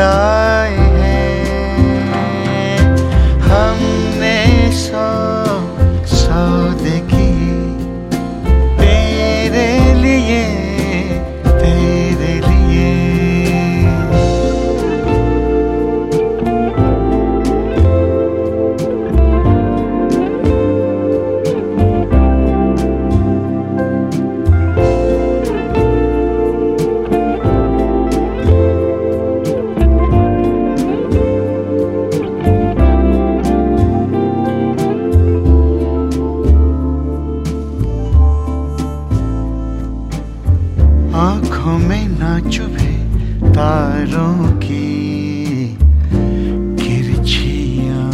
आँखों में ना चुभे तारों की किरछियाँ।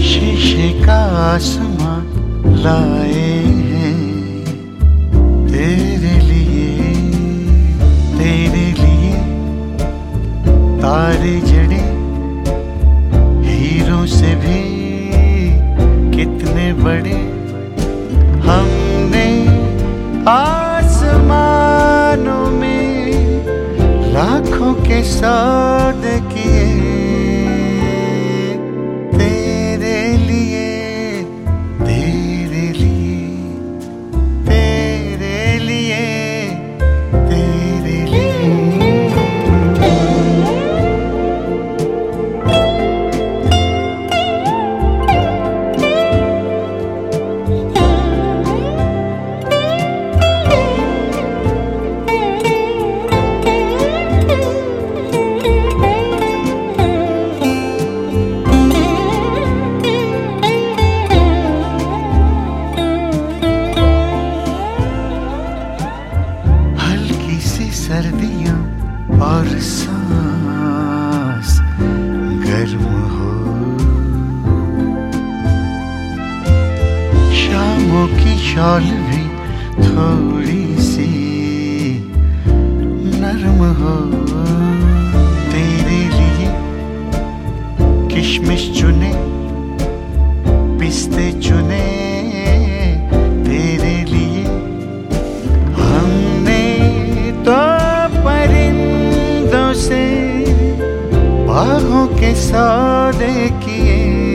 शीशे का आसमां लाए हैं तेरे लिए तेरे लिए। तारे जड़े हीरों से भी कितने बड़े आसमानों में लाखों के सौदे किए। शॉल भी थोड़ी सी नरम हो। तेरे लिए किशमिश चुने, पिस्ते चुने, तेरे लिए हमने तो परिंदों से बाहों के सौदे की